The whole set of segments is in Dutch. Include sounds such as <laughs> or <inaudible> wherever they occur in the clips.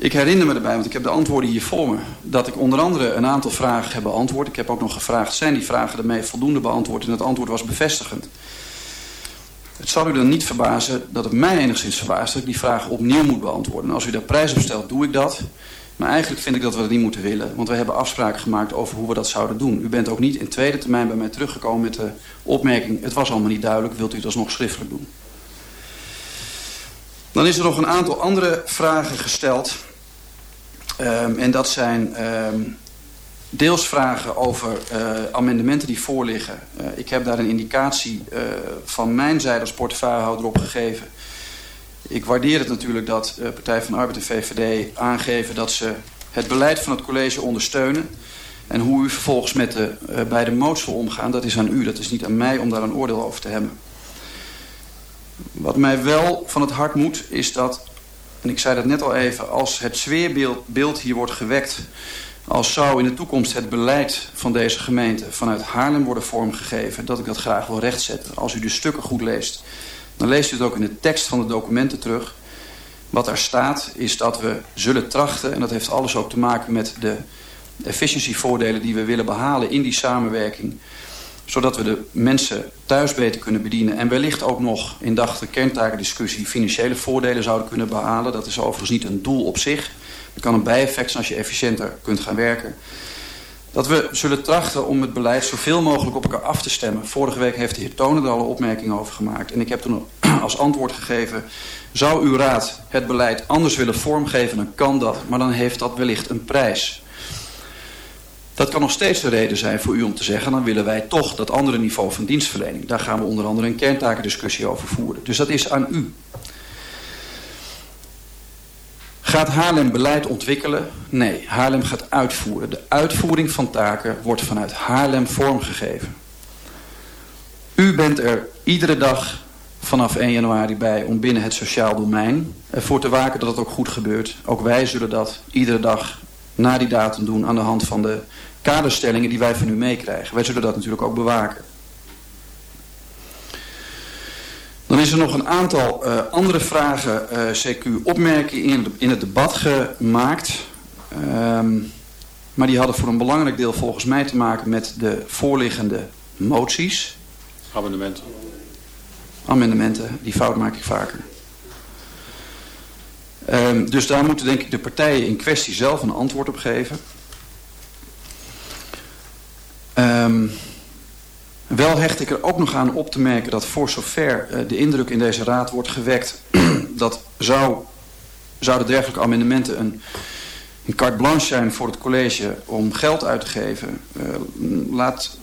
Ik herinner me erbij, want ik heb de antwoorden hier voor me... dat ik onder andere een aantal vragen heb beantwoord. Ik heb ook nog gevraagd, zijn die vragen ermee voldoende beantwoord? En het antwoord was bevestigend. Het zal u dan niet verbazen dat het mij enigszins verbaast... dat ik die vragen opnieuw moet beantwoorden. En als u daar prijs op stelt, doe ik dat. Maar eigenlijk vind ik dat we dat niet moeten willen. Want we hebben afspraken gemaakt over hoe we dat zouden doen. U bent ook niet in tweede termijn bij mij teruggekomen met de opmerking... het was allemaal niet duidelijk, wilt u het alsnog schriftelijk doen? Dan is er nog een aantal andere vragen gesteld. Um, en dat zijn um, deels vragen over uh, amendementen die voorliggen. Uh, ik heb daar een indicatie uh, van mijn zijde als portefeuillehouder op gegeven. Ik waardeer het natuurlijk dat de Partij van de Arbeid en VVD aangeven dat ze het beleid van het college ondersteunen. En hoe u vervolgens met de uh, beide moties omgaan, dat is aan u. Dat is niet aan mij om daar een oordeel over te hebben. Wat mij wel van het hart moet, is dat, en ik zei dat net al even... als het sfeerbeeld hier wordt gewekt... als zou in de toekomst het beleid van deze gemeente vanuit Haarlem worden vormgegeven... dat ik dat graag wil rechtzetten. Als u de stukken goed leest, dan leest u het ook in de tekst van de documenten terug. Wat daar staat is dat we zullen trachten... en dat heeft alles ook te maken met de efficiëntievoordelen die we willen behalen in die samenwerking zodat we de mensen thuis beter kunnen bedienen. En wellicht ook nog in de kerntakendiscussie financiële voordelen zouden kunnen behalen. Dat is overigens niet een doel op zich. Het kan een bijeffect zijn als je efficiënter kunt gaan werken. Dat we zullen trachten om het beleid zoveel mogelijk op elkaar af te stemmen. Vorige week heeft de heer Tonen er al een opmerking over gemaakt. En ik heb toen <clears throat> als antwoord gegeven... zou uw raad het beleid anders willen vormgeven, dan kan dat. Maar dan heeft dat wellicht een prijs. Dat kan nog steeds de reden zijn voor u om te zeggen... dan willen wij toch dat andere niveau van dienstverlening. Daar gaan we onder andere een kerntakendiscussie over voeren. Dus dat is aan u. Gaat Haarlem beleid ontwikkelen? Nee, Haarlem gaat uitvoeren. De uitvoering van taken wordt vanuit Haarlem vormgegeven. U bent er iedere dag vanaf 1 januari bij om binnen het sociaal domein ervoor te waken dat het ook goed gebeurt. Ook wij zullen dat iedere dag na die datum doen aan de hand van de kaderstellingen die wij van u meekrijgen. Wij zullen dat natuurlijk ook bewaken. Dan is er nog een aantal uh, andere vragen, uh, CQ, opmerkingen in, in, het debat gemaakt. Um, maar die hadden voor een belangrijk deel volgens mij te maken met de voorliggende moties. Amendementen. Amendementen, die fout maak ik vaker. Um, dus daar moeten denk ik de partijen in kwestie zelf een antwoord op geven. Um, wel hecht ik er ook nog aan op te merken dat voor zover uh, de indruk in deze raad wordt gewekt... <clears throat> dat zou, zouden dergelijke amendementen een, een carte blanche zijn voor het college om geld uit te geven. Uh, laat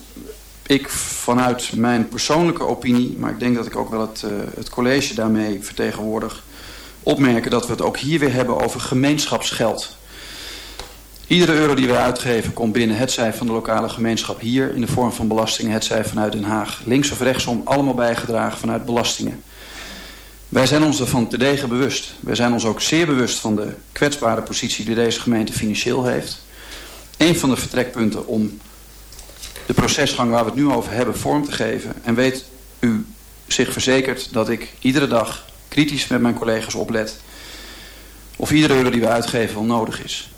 ik vanuit mijn persoonlijke opinie, maar ik denk dat ik ook wel het, uh, het college daarmee vertegenwoordig... opmerken dat we het ook hier weer hebben over gemeenschapsgeld... Iedere euro die wij uitgeven komt binnen het zij van de lokale gemeenschap hier in de vorm van belastingen, het zij vanuit Den Haag. Links of rechtsom, allemaal bijgedragen vanuit belastingen. Wij zijn ons ervan te degen bewust. Wij zijn ons ook zeer bewust van de kwetsbare positie die deze gemeente financieel heeft. Een van de vertrekpunten om de procesgang waar we het nu over hebben vorm te geven. En weet u zich verzekerd dat ik iedere dag kritisch met mijn collega's oplet of iedere euro die we uitgeven wel nodig is.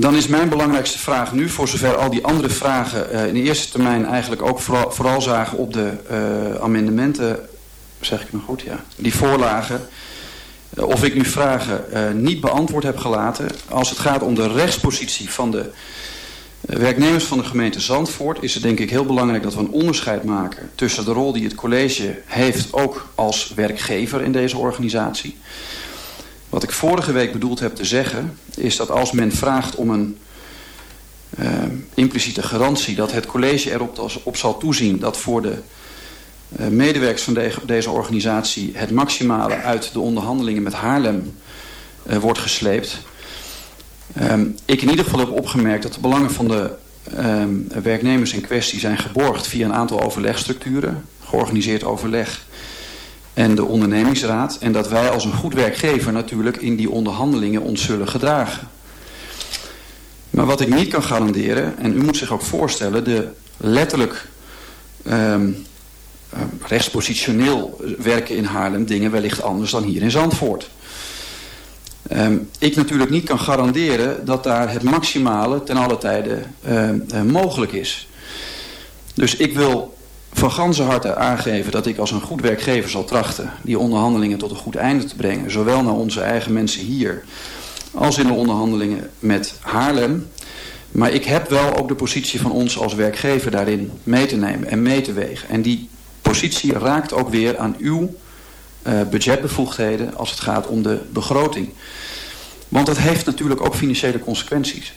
Dan is mijn belangrijkste vraag nu, voor zover al die andere vragen uh, in de eerste termijn eigenlijk ook vooral, zagen op de uh, amendementen, zeg ik nog goed, ja, die voorlagen, uh, of ik nu vragen niet beantwoord heb gelaten. Als het gaat om de rechtspositie van de werknemers van de gemeente Zandvoort, is het denk ik heel belangrijk dat we een onderscheid maken tussen de rol die het college heeft, ook als werkgever in deze organisatie. Wat ik vorige week bedoeld heb te zeggen... is dat als men vraagt om een uh, impliciete garantie... dat het college erop op zal toezien... dat voor de uh, medewerkers van de, deze organisatie... het maximale uit de onderhandelingen met Haarlem uh, wordt gesleept... Um, ik in ieder geval heb opgemerkt dat de belangen van de um, werknemers in kwestie zijn geborgd via een aantal overlegstructuren. Georganiseerd overleg en de ondernemingsraad. En dat wij als een goed werkgever natuurlijk in die onderhandelingen ons zullen gedragen. Maar wat ik niet kan garanderen, en u moet zich ook voorstellen, de letterlijk um, rechtspositioneel werken in Haarlem dingen wellicht anders dan hier in Zandvoort. Um, ik natuurlijk niet kan garanderen dat daar het maximale ten alle tijde uh, uh, mogelijk is. Dus ik wil van ganse harte aangeven dat ik als een goed werkgever zal trachten die onderhandelingen tot een goed einde te brengen. Zowel naar onze eigen mensen hier als in de onderhandelingen met Haarlem. Maar ik heb wel ook de positie van ons als werkgever daarin mee te nemen en mee te wegen. En die positie raakt ook weer aan uw uh, budgetbevoegdheden als het gaat om de begroting. Want dat heeft natuurlijk ook financiële consequenties.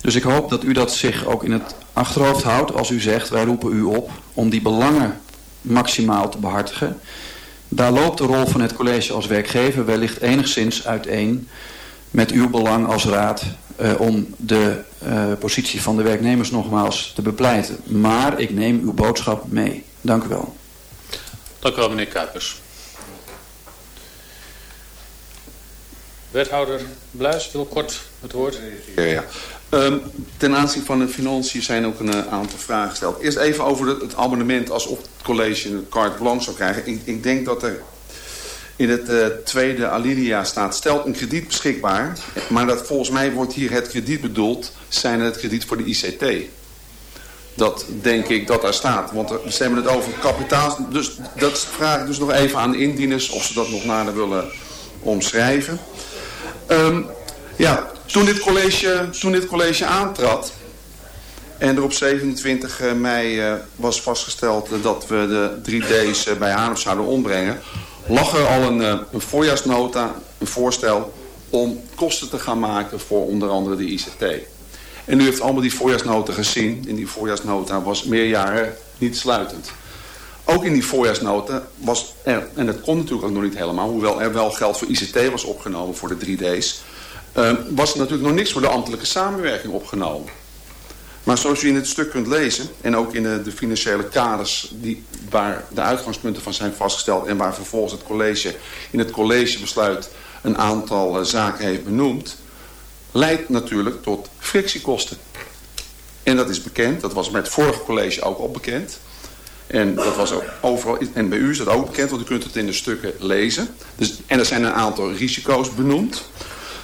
Dus ik hoop dat u dat zich ook in het achterhoofd houdt als u zegt... wij roepen u op om die belangen maximaal te behartigen. Daar loopt de rol van het college als werkgever wellicht enigszins uiteen... met uw belang als raad uh, om de uh, positie van de werknemers nogmaals te bepleiten. Maar ik neem uw boodschap mee. Dank u wel. Dank u wel, meneer Kuipers. Wethouder Bluis wil kort het woord. Ja, ja. Um, ten aanzien van de financiën zijn ook een uh, aantal vragen gesteld. Eerst even over het, abonnement alsof het college een carte blanche zou krijgen. Ik, ik denk dat er in het uh, tweede alinea staat, stelt een krediet beschikbaar. Maar dat volgens mij wordt hier het krediet bedoeld, zijn het krediet voor de ICT. Dat denk ik dat daar staat. Want ze hebben het over kapitaal. Dus dat vraag ik dus nog even aan de indieners of ze dat nog nader willen omschrijven. Um, ja, toen dit, college, toen dit college aantrad en er op 27 mei uh, was vastgesteld dat we de 3D's uh, bij Haarlem zouden ombrengen, lag er al een, voorjaarsnota, een voorstel om kosten te gaan maken voor onder andere de ICT. En u heeft allemaal die voorjaarsnota gezien. In die voorjaarsnota was meerjaren niet sluitend. Ook in die voorjaarsnota was er, en dat kon natuurlijk ook nog niet helemaal, hoewel er wel geld voor ICT was opgenomen voor de 3D's, uh, was er natuurlijk nog niks voor de ambtelijke samenwerking opgenomen. Maar zoals u in het stuk kunt lezen, en ook in de, financiële kaders die, waar de uitgangspunten van zijn vastgesteld en waar vervolgens het college in het collegebesluit een aantal uh, zaken heeft benoemd, leidt natuurlijk tot frictiekosten. En dat is bekend, dat was met het vorige college ook al bekend. En dat was ook overal, en bij u is dat ook bekend, want u kunt het in de stukken lezen. Dus, en er zijn een aantal risico's benoemd.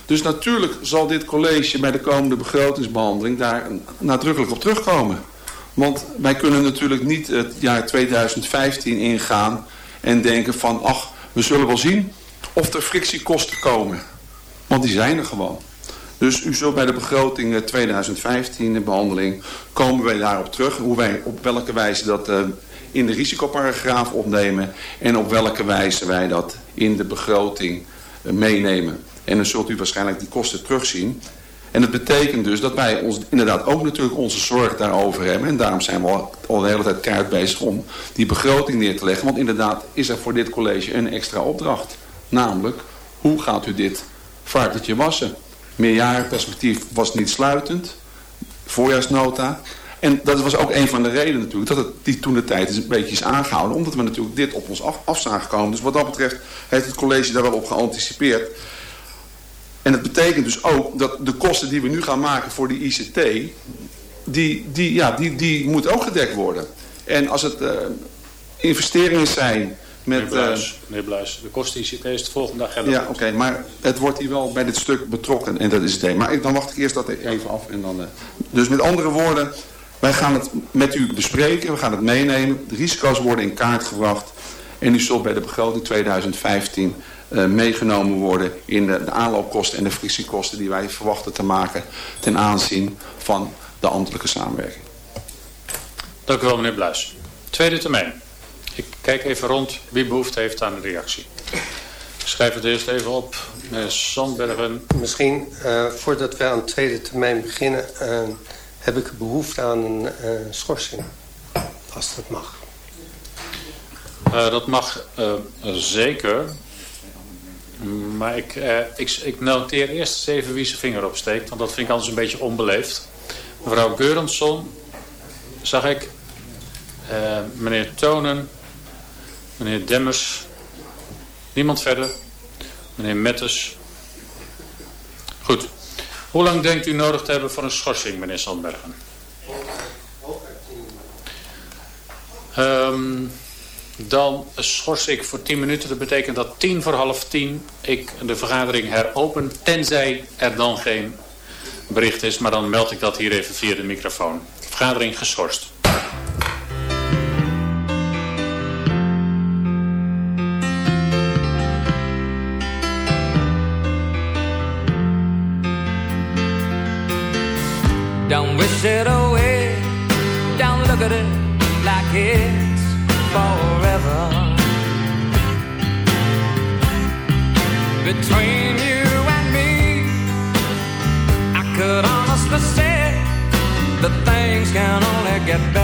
Dus natuurlijk zal dit college bij de komende begrotingsbehandeling daar nadrukkelijk op terugkomen. Want wij kunnen natuurlijk niet het jaar 2015 ingaan en denken van, ach, we zullen wel zien of er frictiekosten komen. Want die zijn er gewoon. Dus u zult bij de begroting 2015 behandeling komen wij daarop terug. Hoe wij op welke wijze dat uh, in de risicoparagraaf opnemen. En op welke wijze wij dat in de begroting uh, meenemen. En dan zult u waarschijnlijk die kosten terugzien. En dat betekent dus dat wij ons inderdaad ook natuurlijk onze zorg daarover hebben. En daarom zijn we al, al de hele tijd keihard bezig om die begroting neer te leggen. Want inderdaad is er voor dit college een extra opdracht. Namelijk, hoe gaat u dit varkentje wassen? Meerjarenperspectief was niet sluitend. Voorjaarsnota. En dat was ook een van de redenen natuurlijk dat het die toen de tijd is een beetje is aangehouden. Omdat we natuurlijk dit op ons af, af zijn gekomen. Dus wat dat betreft heeft het college daar wel op geanticipeerd. En dat betekent dus ook dat de kosten die we nu gaan maken voor die ICT, die, die, ja, die, die moeten ook gedekt worden. En als het uh, investeringen zijn met... Meneer Bluis, uh, meneer Bluis, de kosten ICT is de volgende dag Ja, oké, okay, maar het wordt hier wel bij dit stuk betrokken en dat is het een. Maar dan wacht ik eerst dat even af en dan... Uh, dus met andere woorden, wij gaan het met u bespreken, we gaan het meenemen. De risico's worden in kaart gebracht en u zult bij de begroting 2015 uh, meegenomen worden in de, de, aanloopkosten en de frictiekosten die wij verwachten te maken ten aanzien van de ambtelijke samenwerking. Dank u wel meneer Bluis. Tweede termijn. Ik kijk even rond wie behoefte heeft aan een reactie. Ik schrijf het eerst even op. Meneer Sandbergen. Misschien uh, voordat we aan het tweede termijn beginnen... Uh, heb ik behoefte aan een schorsing. Als dat mag. dat mag zeker. Maar ik, eh, ik, ik, noteer eerst eens even wie zijn vinger opsteekt. Want dat vind ik anders een beetje onbeleefd. Mevrouw Geurensson, zag ik. Uh, meneer Tonen. Meneer Demmers. Niemand verder. Meneer Mettes. Goed. Hoe lang denkt u nodig te hebben voor een schorsing, meneer Sandbergen? Um, Dan schors ik voor 10 minuten. Dat betekent dat tien voor half tien ik de vergadering heropen. Tenzij er dan geen bericht is. Maar dan meld ik dat hier even via de microfoon. Vergadering geschorst. Between you and me, I could honestly say that things can only get better.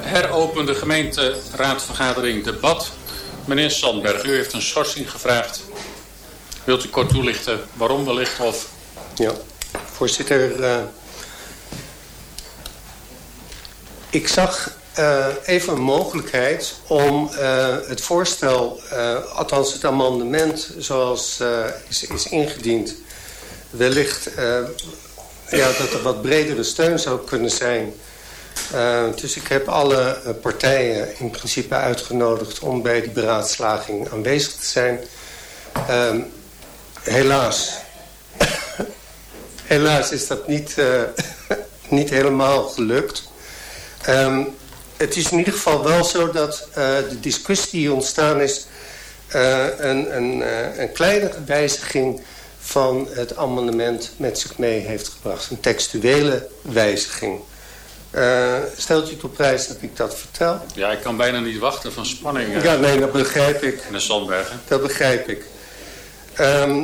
heropen de gemeenteraadsvergadering debat. Meneer Sandberg, u heeft een schorsing gevraagd. Wilt u kort toelichten waarom wellicht of... Ja, voorzitter. eh, ik zag eh, even een mogelijkheid om eh, het voorstel, althans het amendement zoals is, is ingediend, wellicht ja, dat er wat bredere steun zou kunnen zijn. Eh, dus ik heb alle eh, partijen in principe uitgenodigd om bij die beraadslaging aanwezig te zijn. Ehm, helaas <coughs> Helaas is dat niet, eh, <laughs> niet helemaal gelukt. Ehm, het is in ieder geval wel zo dat de discussie die ontstaan is... een, een, een kleinere wijziging van het amendement met zich mee heeft gebracht. Een textuele wijziging. Eh, stelt u het op prijs dat ik dat vertel? Ja, ik kan bijna niet wachten van spanning, eh, Ja, nee, dat begrijp ik. meneer Sandbergen. Dat begrijp ik. Ehm,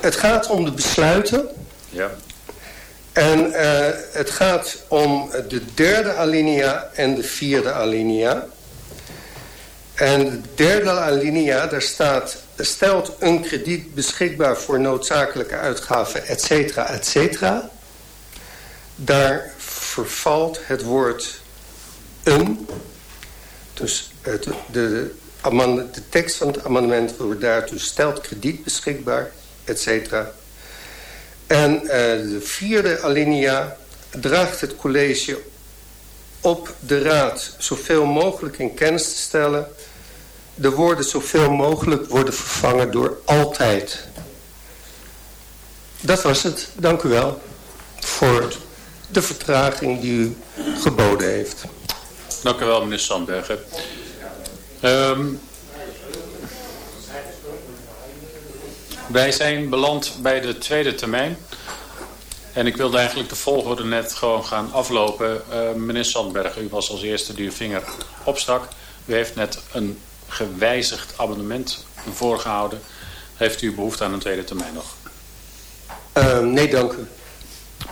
het gaat om de besluiten... Ja. En eh, het gaat om de derde alinea en de vierde alinea. En de derde alinea, daar staat... stelt een krediet beschikbaar voor noodzakelijke uitgaven, et cetera, et cetera. Daar vervalt het woord een. Dus het, de, de, de tekst van het amendement wordt daartoe stelt krediet beschikbaar, et cetera. En uh, de vierde alinea draagt het college op de raad zoveel mogelijk in kennis te stellen. De woorden zoveel mogelijk worden vervangen door altijd. Dat was het. Dank u wel voor de vertraging die u geboden heeft. Dank u wel, meneer Sandbergen. Um, wij zijn beland bij de tweede termijn. En ik wilde eigenlijk de volgorde net gewoon gaan aflopen. Uh, meneer Sandberg, u was als eerste die uw vinger opstak. U heeft net een gewijzigd abonnement voorgehouden. Heeft u behoefte aan een tweede termijn nog? Uh, nee, dank u.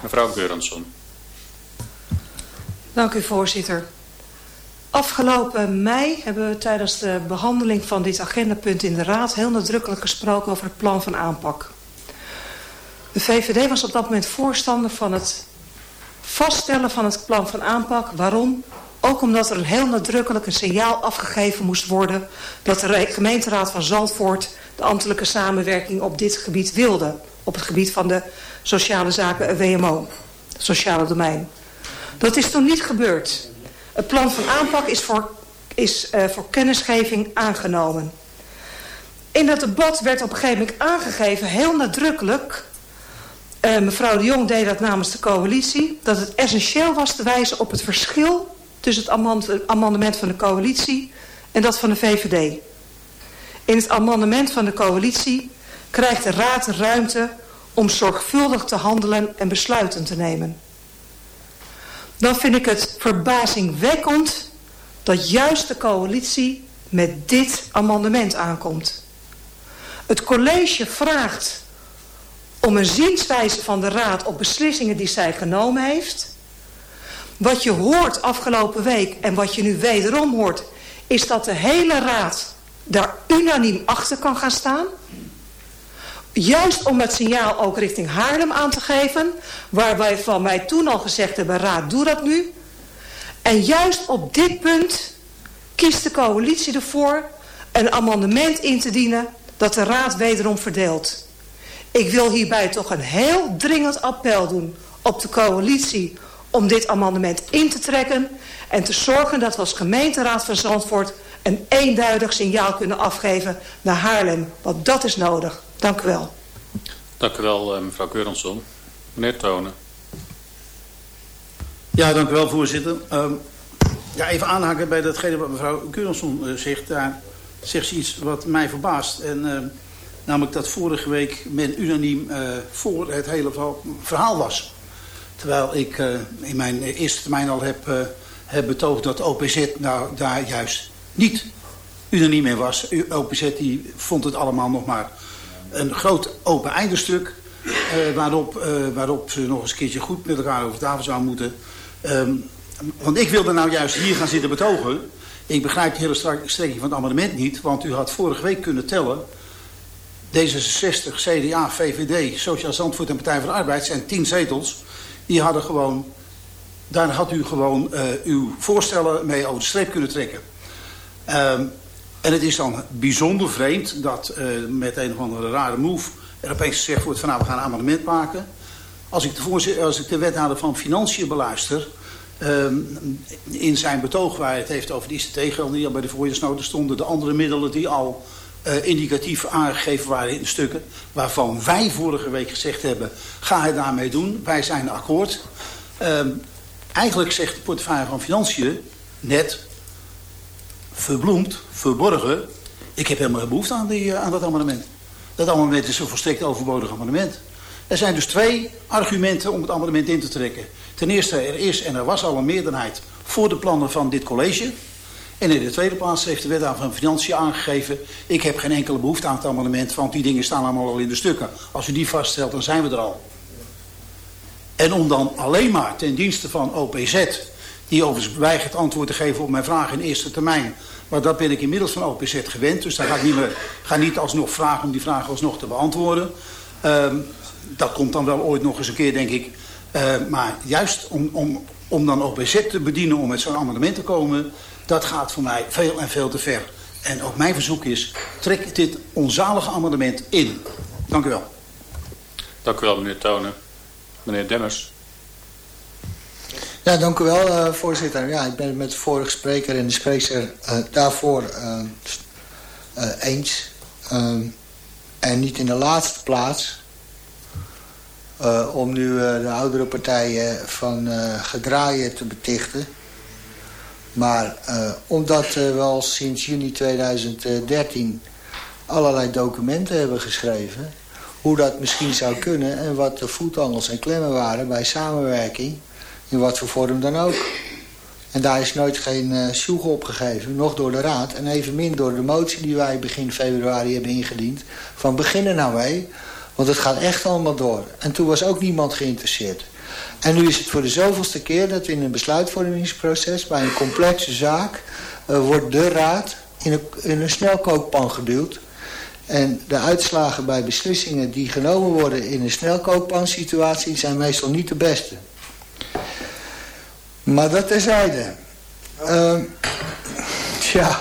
Mevrouw Geurensson. Dank u, voorzitter. Afgelopen mei hebben we tijdens de behandeling van dit agendapunt in de Raad... heel nadrukkelijk gesproken over het plan van aanpak. De VVD was op dat moment voorstander van het vaststellen van het plan van aanpak. Waarom? Ook omdat er een heel nadrukkelijk een signaal afgegeven moest worden... dat de gemeenteraad van Zandvoort de ambtelijke samenwerking op dit gebied wilde. Op het gebied van de sociale zaken WMO, het sociale domein. Dat is toen niet gebeurd. Het plan van aanpak is voor, is, uh, voor kennisgeving aangenomen. In dat debat werd op een gegeven moment aangegeven, heel nadrukkelijk... Uh, mevrouw de Jong deed dat namens de coalitie... dat het essentieel was te wijzen op het verschil... tussen het amendement van de coalitie en dat van de VVD. In het amendement van de coalitie krijgt de Raad ruimte... om zorgvuldig te handelen en besluiten te nemen dan vind ik het verbazingwekkend dat juist de coalitie met dit amendement aankomt. Het college vraagt om een zienswijze van de raad op beslissingen die zij genomen heeft. Wat je hoort afgelopen week en wat je nu wederom hoort... is dat de hele raad daar unaniem achter kan gaan staan... Juist om het signaal ook richting Haarlem aan te geven. Waar wij van mij toen al gezegd hebben, raad doe dat nu. En juist op dit punt kiest de coalitie ervoor een amendement in te dienen dat de raad wederom verdeelt. Ik wil hierbij toch een heel dringend appel doen op de coalitie om dit amendement in te trekken en te zorgen dat we als gemeenteraad van Zandvoort een eenduidig signaal kunnen afgeven naar Haarlem, want dat is nodig. Dank u wel. Dank u wel, eh, mevrouw Keurensson. Meneer Tonen. Ja, dank u wel, voorzitter. Um, ja, even aanhaken bij datgene wat mevrouw Keurensson uh, zegt. Daar zegt ze iets wat mij verbaast. En, uh, namelijk dat vorige week men unaniem uh, voor het hele verhaal was. Terwijl ik in mijn eerste termijn al heb, heb betoogd dat OPZ nou, daar juist niet unaniem in was. OPZ die vond het allemaal nog maar een groot open eindenstuk. Uh, waarop, uh, waarop ze nog eens een keertje goed met elkaar over tafel zouden moeten. Um, want ik wilde nou juist hier gaan zitten betogen. Ik begrijp de hele strekking van het amendement niet. Want u had vorige week kunnen tellen. D66, CDA, VVD, Sociaal Zandvoort en Partij van de Arbeid zijn tien zetels. Die hadden gewoon, daar had u gewoon uh, uw voorstellen mee over de streep kunnen trekken. Um, en het is dan bijzonder vreemd dat uh, met een of andere rare move er opeens gezegd wordt van nou we gaan een amendement maken. Als ik de, als ik de wethouder van Financiën beluister, um, in zijn betoog waar hij het heeft over de ICT-gelden die al bij de voorjaarsnoten stonden, de andere middelen die al uh, indicatief aangegeven waren in stukken, waarvan wij vorige week gezegd hebben, ga hij daarmee doen, wij zijn akkoord. Um, eigenlijk zegt de portefeuille van Financiën net, verbloemd, verborgen. Ik heb helemaal geen behoefte aan, die, aan dat amendement. Dat amendement is een volstrekt overbodig amendement. Er zijn dus twee argumenten om het amendement in te trekken. Ten eerste, er is en er was al een meerderheid voor de plannen van dit college. En in de tweede plaats heeft de wethouder van Financiën aangegeven... ik heb geen enkele behoefte aan het amendement... want die dingen staan allemaal al in de stukken. Als u die vaststelt, dan zijn we er al. En om dan alleen maar ten dienste van OPZ die overigens weigert antwoord te geven op mijn vraag in eerste termijn. Maar dat ben ik inmiddels van OPZ gewend. Dus daar ga ik niet, meer, ga niet alsnog vragen om die vraag alsnog te beantwoorden. Uh, dat komt dan wel ooit nog eens een keer, denk ik. Uh, maar juist om, om, om dan OPZ te bedienen, om met zo'n amendement te komen... dat gaat voor mij veel en veel te ver. En ook mijn verzoek is, trek dit onzalige amendement in. Dank u wel. Dank u wel, meneer Tonen. Meneer Demmers. Ja, dank u wel, uh, voorzitter. Ja, ik ben het met de vorige spreker en de spreker uh, daarvoor uh, eens. en niet in de laatste plaats om nu de oudere partijen van gedraaien te betichten. Maar omdat we al sinds juni 2013 allerlei documenten hebben geschreven... hoe dat misschien zou kunnen en wat de voetangels en klemmen waren bij samenwerking in wat voor vorm dan ook. En daar is nooit geen uh, sjoeg opgegeven, nog door de Raad... en evenmin door de motie die wij begin februari hebben ingediend... van beginnen nou mee, want het gaat echt allemaal door. En toen was ook niemand geïnteresseerd. En nu is het voor de zoveelste keer dat we in een besluitvormingsproces... bij een complexe zaak uh, wordt de Raad in een, in een snelkookpan geduwd... En de uitslagen bij beslissingen die genomen worden in een snelkookpan situatie zijn meestal niet de beste. Maar dat terzijde. Uh, ja,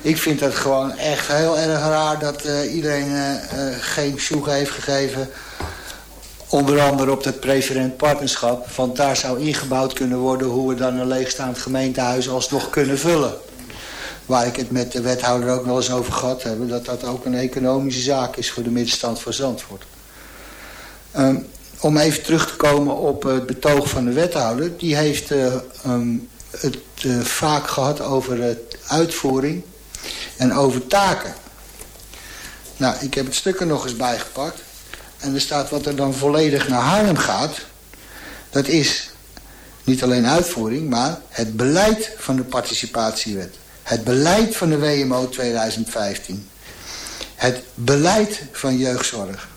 ik vind het gewoon echt heel erg raar dat uh, iedereen uh, geen sjoeg heeft gegeven. Onder andere op het preferent partnerschap. Want daar zou ingebouwd kunnen worden hoe we dan een leegstaand gemeentehuis alsnog kunnen vullen. Waar ik het met de wethouder ook nog eens over gehad heb. Dat dat ook een economische zaak is voor de middenstand van Zandvoort. Um, om even terug te komen op het betoog van de wethouder. Die heeft uh, um, het uh, vaak gehad over uitvoering en over taken. Nou, ik heb het stuk er nog eens bijgepakt. En er staat wat er dan volledig naar Haarlem gaat. Dat is niet alleen uitvoering, maar het beleid van de participatiewet. Het beleid van de WMO 2015. Het beleid van jeugdzorg.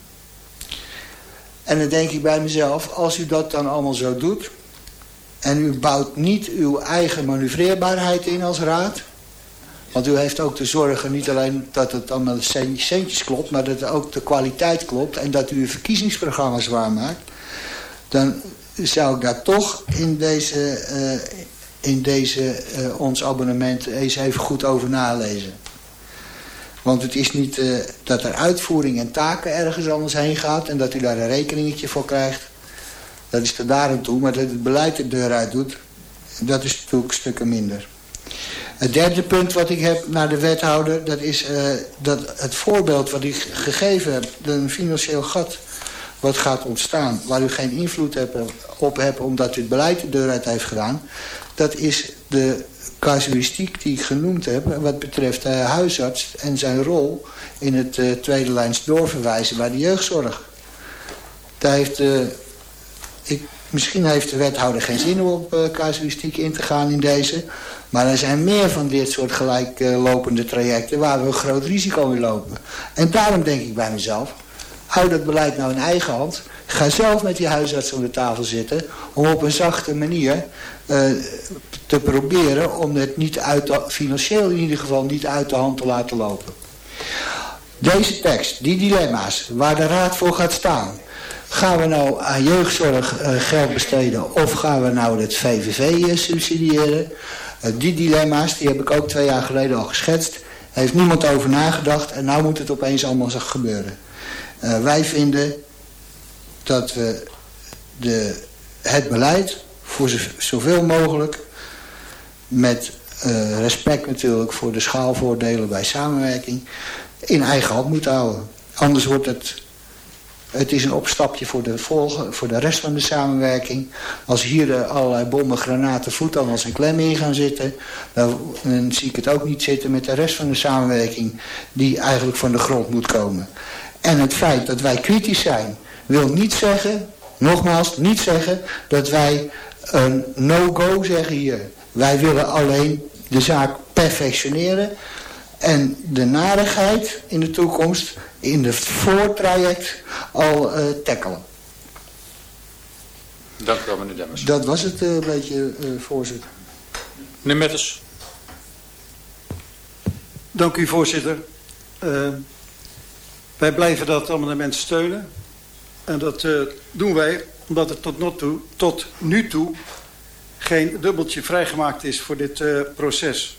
En dan denk ik bij mezelf, als u dat dan allemaal zo doet... en u bouwt niet uw eigen manoeuvreerbaarheid in als raad... want u heeft ook te zorgen niet alleen dat het allemaal centjes klopt... maar dat ook de kwaliteit klopt en dat u uw verkiezingsprogramma's waarmaakt... dan zou ik daar toch in deze, uh, in deze uh, ons abonnement eens even goed over nalezen. Want het is niet uh, dat er uitvoering en taken ergens anders heen gaat... en dat u daar een rekeningetje voor krijgt. Dat is er daar toe. Maar dat het beleid de deur uit doet, dat is natuurlijk stukken minder. Het derde punt wat ik heb naar de wethouder... dat is uh, dat het voorbeeld wat ik gegeven heb... een financieel gat wat gaat ontstaan... waar u geen invloed op hebt omdat u het beleid de deur uit heeft gedaan... dat is de casuïstiek die ik genoemd heb... wat betreft de huisarts en zijn rol in het uh, tweede lijns doorverwijzen bij de jeugdzorg. Daar heeft, uh, ik, misschien heeft de wethouder geen zin om op casuïstiek in te gaan in deze... maar er zijn meer van dit soort gelijklopende trajecten... waar we een groot risico in lopen. En daarom denk ik bij mezelf... hou dat beleid nou in eigen hand... Ga zelf met die huisarts om de tafel zitten om op een zachte manier te proberen om het niet uit de, financieel in ieder geval niet uit de hand te laten lopen. Deze tekst, die dilemma's, waar de raad voor gaat staan. Gaan we nou aan jeugdzorg uh, geld besteden of gaan we nou het VVV eh, subsidiëren? die dilemma's, die heb ik ook twee jaar geleden al geschetst. heeft niemand over nagedacht en nou moet het opeens allemaal gebeuren. wij vinden dat we de, het beleid voor zoveel mogelijk met uh, respect natuurlijk voor de schaalvoordelen bij samenwerking in eigen hand moeten houden. Anders wordt het, het is een opstapje voor de, voor de rest van de samenwerking. Als hier allerlei bommen, granaten, voetangels en klemmen in gaan zitten, dan zie ik het ook niet zitten met de rest van de samenwerking die eigenlijk van de grond moet komen. En het feit dat wij kritisch zijn wil niet zeggen, nogmaals, niet zeggen dat wij een no-go zeggen hier. Wij willen alleen de zaak perfectioneren en de narigheid in de toekomst in het voortraject al uh, tackelen. Dank u wel, meneer Demmers. Dat was het uh, een beetje, uh, voorzitter. Meneer Metters. Dank u, voorzitter. Uh, wij blijven dat amendement steunen. En dat uh, doen wij omdat er tot, not toe, tot nu toe geen dubbeltje vrijgemaakt is voor dit uh, proces.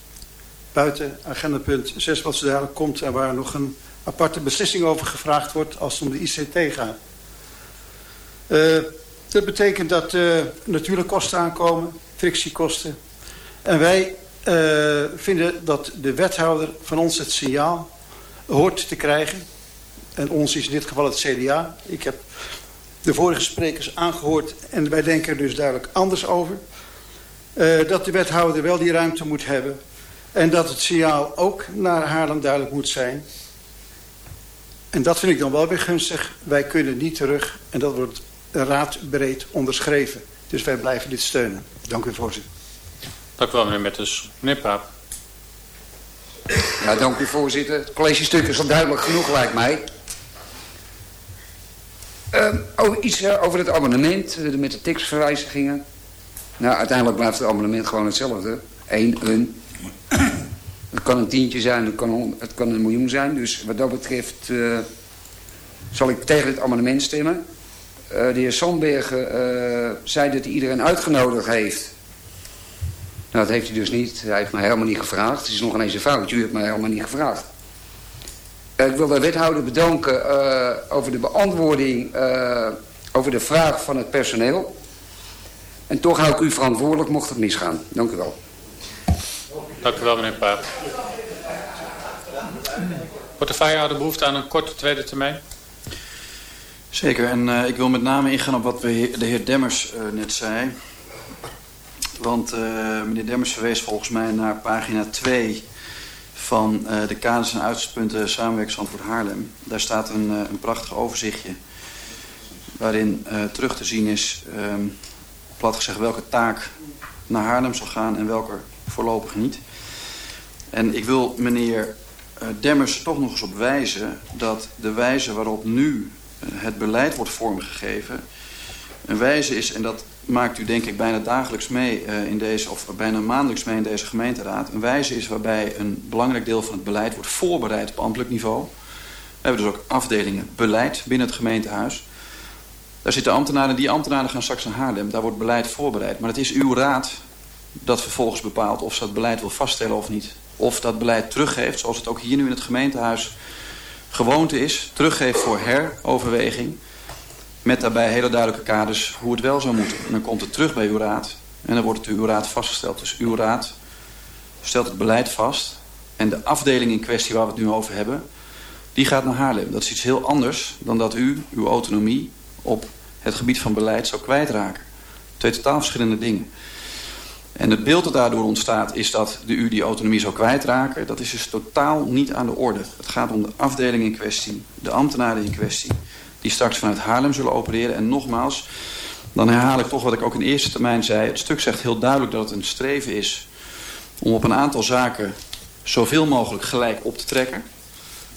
Buiten agenda punt 6 wat zo dadelijk komt en waar nog een aparte beslissing over gevraagd wordt als het om de ICT gaat. Uh, dat betekent dat uh, natuurlijk kosten aankomen, frictiekosten. En wij vinden dat de wethouder van ons het signaal hoort te krijgen. En ons is in dit geval het CDA. Ik heb de vorige sprekers aangehoord en wij denken er dus duidelijk anders over. Uh, dat de wethouder wel die ruimte moet hebben. En dat het signaal ook naar Haarlem duidelijk moet zijn. En dat vind ik dan wel weer gunstig. Wij kunnen niet terug en dat wordt raadbreed onderschreven. Dus wij blijven dit steunen. Dank u voorzitter. Dank u wel meneer Metters. Meneer Paap. Ja, dank u voorzitter. Het collegestuk is al duidelijk genoeg lijkt mij. Oh, iets uh, over het abonnement uh, met de tekstverwijzigingen. Nou, uiteindelijk blijft het abonnement gewoon hetzelfde. Eén, een. Het kan een tientje zijn, het kan, het kan een miljoen zijn. Dus wat dat betreft uh, zal ik tegen het amendement stemmen. Uh, de heer Sandbergen zei dat hij iedereen uitgenodigd heeft. Nou, dat heeft hij dus niet. Hij heeft mij helemaal niet gevraagd. Het is nog ineens een foutje. U hebt mij helemaal niet gevraagd. Ik wil de wethouder bedanken over de beantwoording... over de vraag van het personeel. En toch hou ik u verantwoordelijk mocht het misgaan. Dank u wel. Dank u wel, meneer Paap. Portefeuillehouder behoefte aan een korte tweede termijn? Zeker, en uh, ik wil met name ingaan op wat we, de heer Demmers uh, net zei. Want uh, meneer Demmers verwees volgens mij naar pagina 2 van de kaders en uitspunten samenwerkingsantwoord Haarlem. Daar staat een, een prachtig overzichtje waarin terug te zien is, um, plat gezegd, welke taak naar Haarlem zal gaan en welke voorlopig niet. En ik wil meneer Demmers toch nog eens op wijzen dat de wijze waarop nu het beleid wordt vormgegeven... een wijze is, en dat maakt u denk ik bijna dagelijks mee uh, in deze... of bijna maandelijks mee in deze gemeenteraad... een wijze is waarbij een belangrijk deel van het beleid wordt voorbereid op ambtelijk niveau. We hebben dus ook afdelingen beleid binnen het gemeentehuis. Daar zitten ambtenaren, die ambtenaren gaan straks naar Haarlem. Daar wordt beleid voorbereid. Maar het is uw raad dat vervolgens bepaalt of ze dat beleid wil vaststellen of niet. Of dat beleid teruggeeft, zoals het ook hier nu in het gemeentehuis gewoonte is, teruggeeft voor heroverweging. Met daarbij hele duidelijke kaders hoe het wel zou moeten. En dan komt het terug bij uw raad. En dan wordt het uw raad vastgesteld. Dus uw raad stelt het beleid vast. En de afdeling in kwestie waar we het nu over hebben... die gaat naar Haarlem. Dat is iets heel anders dan dat u uw autonomie op het gebied van beleid zou kwijtraken. Twee totaal verschillende dingen. En het beeld dat daardoor ontstaat is dat de U die autonomie zou kwijtraken. Dat is dus totaal niet aan de orde. Het gaat om de afdeling in kwestie, de ambtenaren in kwestie. Die straks vanuit Haarlem zullen opereren. En nogmaals, dan herhaal ik toch wat ik ook in eerste termijn zei. Het stuk zegt heel duidelijk dat het een streven is om op een aantal zaken zoveel mogelijk gelijk op te trekken.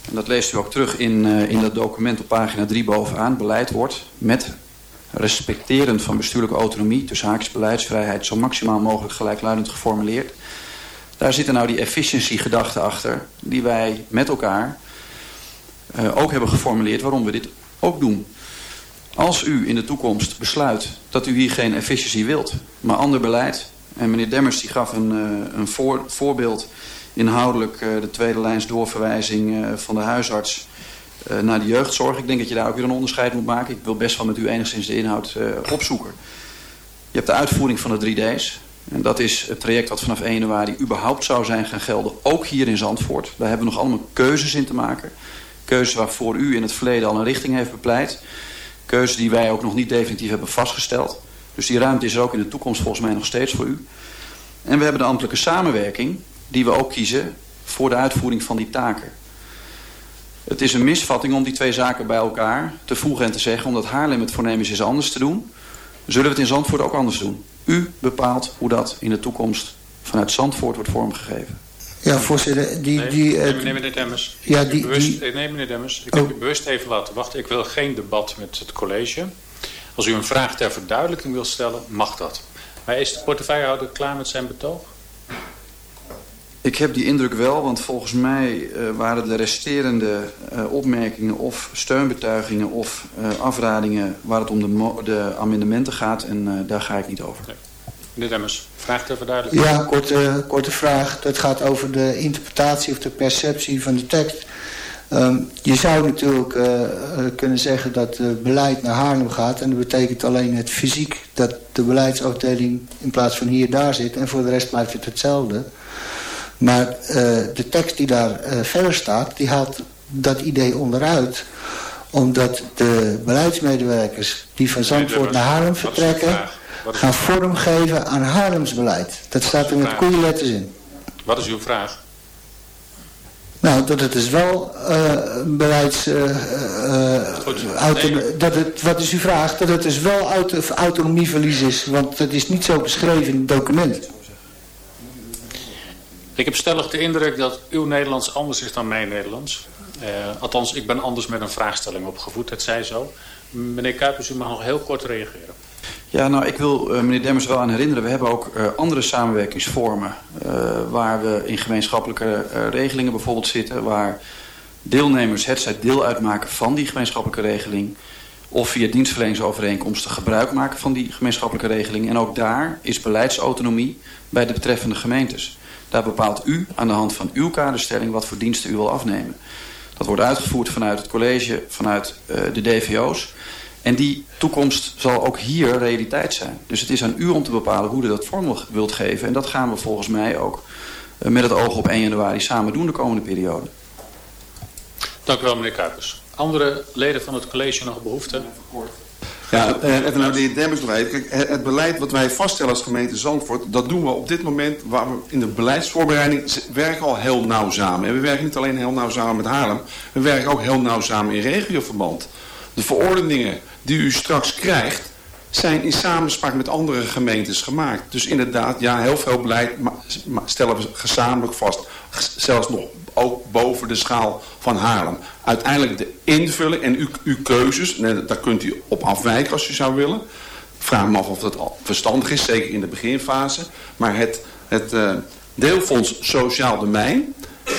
En dat leest u ook terug in, uh, in dat document op pagina 3 bovenaan. Beleid wordt met respecteren van bestuurlijke autonomie, tussen haakjes beleidsvrijheid, zo maximaal mogelijk gelijkluidend geformuleerd. Daar zitten nou die efficiency gedachten achter, die wij met elkaar uh, ook hebben geformuleerd waarom we dit ook doen. Als u in de toekomst besluit dat u hier geen efficiency wilt, maar ander beleid, en meneer Demmers die gaf een, uh, een voor, voorbeeld inhoudelijk uh, de tweede lijns doorverwijzing van de huisarts naar de jeugdzorg. Ik denk dat je daar ook weer een onderscheid moet maken. Ik wil best wel met u enigszins de inhoud opzoeken. Je hebt de uitvoering van de 3D's. En dat is het traject wat vanaf 1 januari überhaupt zou zijn gaan gelden. Ook hier in Zandvoort. Daar hebben we nog allemaal keuzes in te maken. Keuzes waarvoor u in het verleden al een richting heeft bepleit. Keuzes die wij ook nog niet definitief hebben vastgesteld. Dus die ruimte is er ook in de toekomst volgens mij nog steeds voor u. En we hebben de ambtelijke samenwerking die we ook kiezen voor de uitvoering van die taken. Het is een misvatting om die twee zaken bij elkaar te voegen en te zeggen... omdat Haarlem het voornemens is anders te doen... zullen we het in Zandvoort ook anders doen. U bepaalt hoe dat in de toekomst vanuit Zandvoort wordt vormgegeven. Ja, voorzitter. Die, nee, die, nee, nee, meneer Demmers. Ja, ik die, bewust, die, nee, meneer Demmers. Ik oh. heb u bewust even laten wachten. Ik wil geen debat met het college. Als u een vraag ter verduidelijking wil stellen, mag dat. Maar is de portefeuillehouder klaar met zijn betoog? Ik heb die indruk wel, want volgens mij uh, waren de resterende uh, opmerkingen of steunbetuigingen of uh, afradingen waar het om de, de amendementen gaat en daar ga ik niet over. Nee. Meneer Demmers, vraag ter verduidelijking. Ja, korte, korte vraag. Het gaat over de interpretatie of de perceptie van de tekst. Um, je zou natuurlijk uh, kunnen zeggen dat het beleid naar Haarlem gaat. En dat betekent alleen het fysiek dat de beleidsafdeling in plaats van hier daar zit. En voor de rest blijft het hetzelfde. Maar uh, de tekst die daar verder staat, die haalt dat idee onderuit. Omdat de beleidsmedewerkers die van Zandvoort naar Haarlem vertrekken... gaan vormgeven aan Haarlems beleid. Dat staat er met koeie letters in. Wat is uw vraag? Nou, dat het dus wel uh, beleids... Uh, uh, dat het, wat is uw vraag? Dat het dus wel auto, autonomieverlies is. Want het is niet zo beschreven in het document. Ik heb stellig de indruk dat uw Nederlands anders is dan mijn Nederlands. althans, ik ben anders met een vraagstelling opgevoed. Het zij zo. Meneer Kuipers, u mag nog heel kort reageren. Ja, nou, ik wil uh, meneer Demmers wel aan herinneren. We hebben ook uh, andere samenwerkingsvormen. Uh, waar we in gemeenschappelijke regelingen bijvoorbeeld zitten. Waar deelnemers het zij deel uitmaken van die gemeenschappelijke regeling. Of via dienstverleningsovereenkomsten gebruik maken van die gemeenschappelijke regeling. En ook daar is beleidsautonomie bij de betreffende gemeentes. Daar bepaalt u aan de hand van uw kaderstelling wat voor diensten u wil afnemen. Dat wordt uitgevoerd vanuit het college, vanuit de DVO's. En die toekomst zal ook hier realiteit zijn. Dus het is aan u om te bepalen hoe u dat vorm wilt geven. En dat gaan we volgens mij ook uh, met het oog op 1 januari samen doen de komende periode. Dank u wel meneer Kuipers. Andere leden van het college nog behoefte? Ja, uh, even naar de heer Demmers nog even. Kijk, het beleid wat wij vaststellen als gemeente Zandvoort, dat doen we op dit moment waar we in de beleidsvoorbereiding werken al heel nauw samen. En we werken niet alleen heel nauw samen met Haarlem, we werken ook heel nauw samen in regioverband. De verordeningen die u straks krijgt, zijn in samenspraak met andere gemeentes gemaakt. Dus inderdaad, ja, heel veel beleid stellen we gezamenlijk vast. Zelfs nog ook boven de schaal van Haarlem. Uiteindelijk de invulling en uw, uw keuzes, daar kunt u op afwijken als u zou willen. vraag me af of dat verstandig is, zeker in de beginfase. Maar het, het uh, deelfonds Sociaal Domein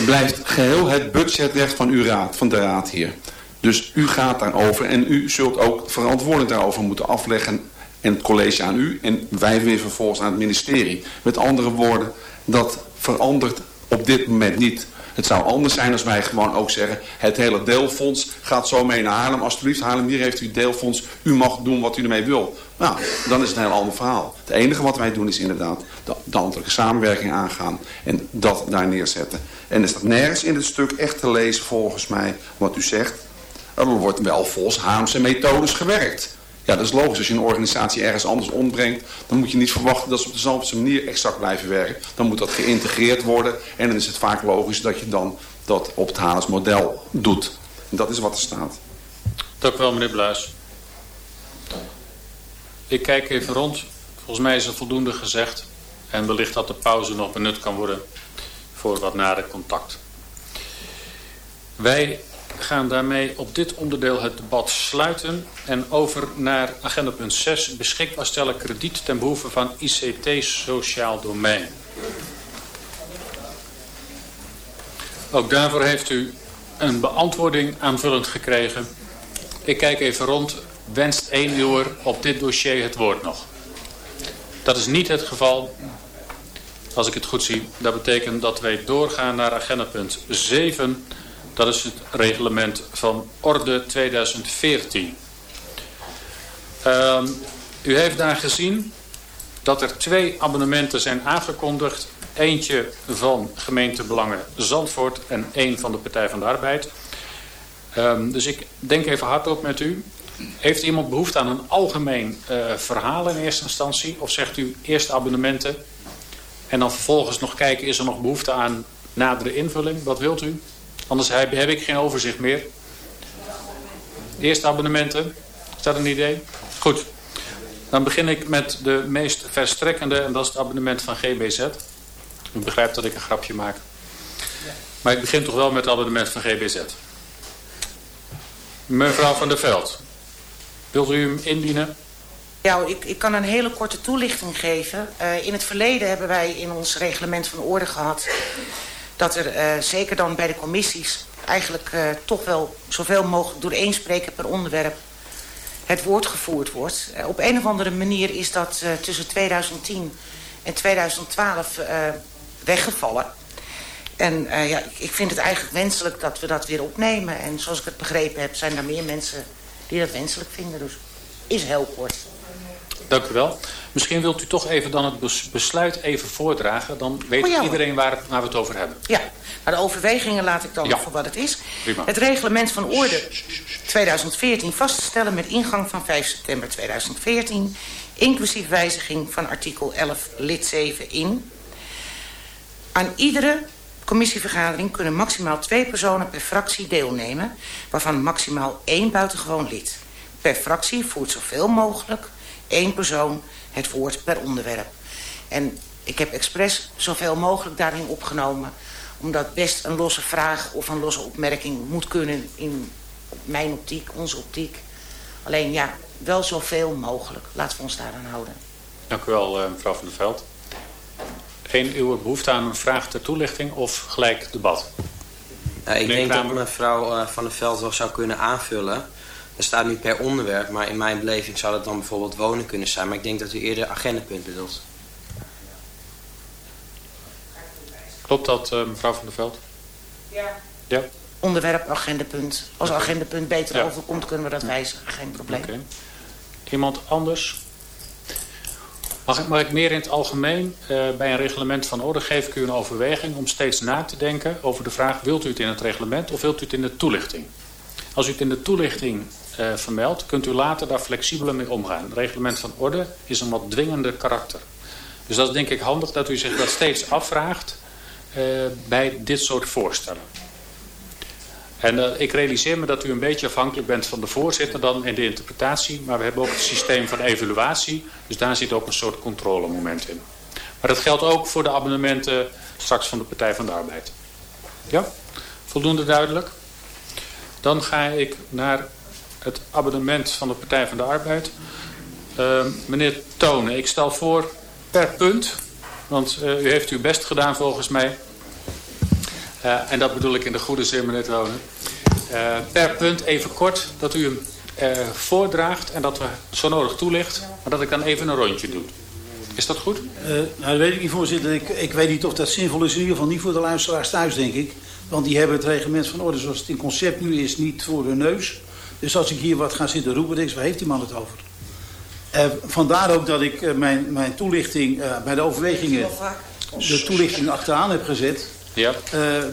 blijft geheel het budgetrecht van uw raad, van de raad hier. Dus u gaat daarover en u zult ook verantwoording daarover moeten afleggen. En het college aan u en wij weer vervolgens aan het ministerie. Met andere woorden, dat verandert op dit moment niet. Het zou anders zijn als wij gewoon ook zeggen... het hele deelfonds gaat zo mee naar Haarlem. Alsjeblieft, Haarlem, hier heeft u deelfonds. U mag doen wat u ermee wil. Nou, dan is het een heel ander verhaal. Het enige wat wij doen is inderdaad de, de samenwerking aangaan. En dat daar neerzetten. En er staat nergens in het stuk echt te lezen volgens mij wat u zegt er wordt wel volgens Haamse methodes gewerkt. Ja, dat is logisch. Als je een organisatie ergens anders ontbrengt, dan moet je niet verwachten dat ze op dezelfde manier exact blijven werken. Dan moet dat geïntegreerd worden en dan is het vaak logisch dat je dan dat op het Haans model doet. En dat is wat er staat. Dank u wel, meneer Bluis. Ik kijk even rond. Volgens mij is er voldoende gezegd. En wellicht dat de pauze nog benut kan worden voor wat nader contact. Wij gaan daarmee op dit onderdeel het debat sluiten en over naar agenda punt 6, beschikbaar stellen krediet ten behoeve van ICT sociaal domein. Ook daarvoor heeft u een beantwoording aanvullend gekregen. Ik kijk even rond. Wenst één uur op dit dossier het woord nog? Dat is niet het geval. Als ik het goed zie, dat betekent dat wij doorgaan naar agenda punt 7 dat is het reglement van orde 2014. Uh, u heeft daar gezien dat er twee abonnementen zijn aangekondigd. Eentje van gemeentebelangen Zandvoort en één van de Partij van de Arbeid. Um, dus ik denk even hardop met u. Heeft iemand behoefte aan een algemeen uh, verhaal in eerste instantie? Of zegt u eerst abonnementen en dan vervolgens nog kijken is er nog behoefte aan nadere invulling? Wat wilt u? Anders heb, ik geen overzicht meer. Eerste abonnementen. Is dat een idee? Goed. Dan begin ik met de meest verstrekkende. En dat is het abonnement van GBZ. U begrijpt dat ik een grapje maak. Maar ik begin toch wel met het abonnement van GBZ. Mevrouw van der Veld. Wilt u hem indienen? Ja, ik, ik kan een hele korte toelichting geven. Uh, in het verleden hebben wij in ons reglement van orde gehad... dat er uh, zeker dan bij de commissies eigenlijk uh, toch wel zoveel mogelijk door één spreker per onderwerp het woord gevoerd wordt. Uh, op een of andere manier is dat tussen 2010 en 2012 weggevallen. En ja, ik vind het eigenlijk wenselijk dat we dat weer opnemen. En zoals ik het begrepen heb, zijn er meer mensen die dat wenselijk vinden. Dus is heel kort. Dank u wel. Misschien wilt u toch even dan het besluit even voordragen. Dan weet oh ja, iedereen waar, het, waar, we het over hebben. Ja, maar de overwegingen laat ik dan ja. voor wat het is. Prima. Het reglement van orde 2014 vast te stellen met ingang van 5 september 2014. Inclusief wijziging van artikel 11 lid 7 in. Aan iedere commissievergadering kunnen maximaal twee personen per fractie deelnemen. Waarvan maximaal één buitengewoon lid. Per fractie voert zoveel mogelijk één persoon het woord per onderwerp. En ik heb expres zoveel mogelijk daarin opgenomen... omdat best een losse vraag of een losse opmerking moet kunnen... in mijn optiek, onze optiek. Alleen ja, wel zoveel mogelijk. Laten we ons daaraan houden. Dank u wel, eh, mevrouw Van der Veld. Eén, uw behoefte aan een vraag ter toelichting of gelijk debat? Uh, ik denk dat mevrouw uh, Van der Veld wel zou kunnen aanvullen... Er staat nu per onderwerp, maar in mijn beleving zou dat dan bijvoorbeeld wonen kunnen zijn. Maar ik denk dat u eerder agendapunt bedoelt. Klopt dat, uh, mevrouw Van der Veld? Ja. Ja. Onderwerp, agendapunt. Als agendapunt beter ja. overkomt, kunnen we dat wijzigen. Geen probleem. Okay. Iemand anders? Mag ik, mag ik meer in het algemeen uh, bij een reglement van orde geven u een overweging om steeds na te denken over de vraag... wilt u het in het reglement of wilt u het in de toelichting? Als u het in de toelichting uh, vermeldt, kunt u later daar flexibeler mee omgaan. Het reglement van orde is een wat dwingender karakter. Dus dat is denk ik handig dat u zich dat steeds afvraagt uh, bij dit soort voorstellen. En uh, ik realiseer me dat u een beetje afhankelijk bent van de voorzitter dan in de interpretatie. Maar we hebben ook het systeem van evaluatie. Dus daar zit ook een soort controlemoment in. Maar dat geldt ook voor de abonnementen straks van de Partij van de Arbeid. Ja? Voldoende duidelijk? Dan ga ik naar het abonnement van de Partij van de Arbeid. Uh, meneer Tonen, ik stel voor per punt, want uh, u heeft uw best gedaan volgens mij. Uh, en dat bedoel ik in de goede zin, meneer Tonen. per punt even kort dat u hem voordraagt en dat we zo nodig toelicht. Maar dat ik dan even een rondje doe. Is dat goed? nou, dat weet ik niet, voorzitter. Ik, ik weet niet of dat zinvol is. In ieder geval niet voor de luisteraars thuis, denk ik. Want die hebben het reglement van orde zoals het in concept nu is niet voor hun neus. Dus als ik hier wat ga zitten roepen, denk ik, waar heeft die man het over? Uh, vandaar ook dat ik uh, mijn, mijn toelichting uh, bij de overwegingen, de toelichting achteraan heb gezet. Ja.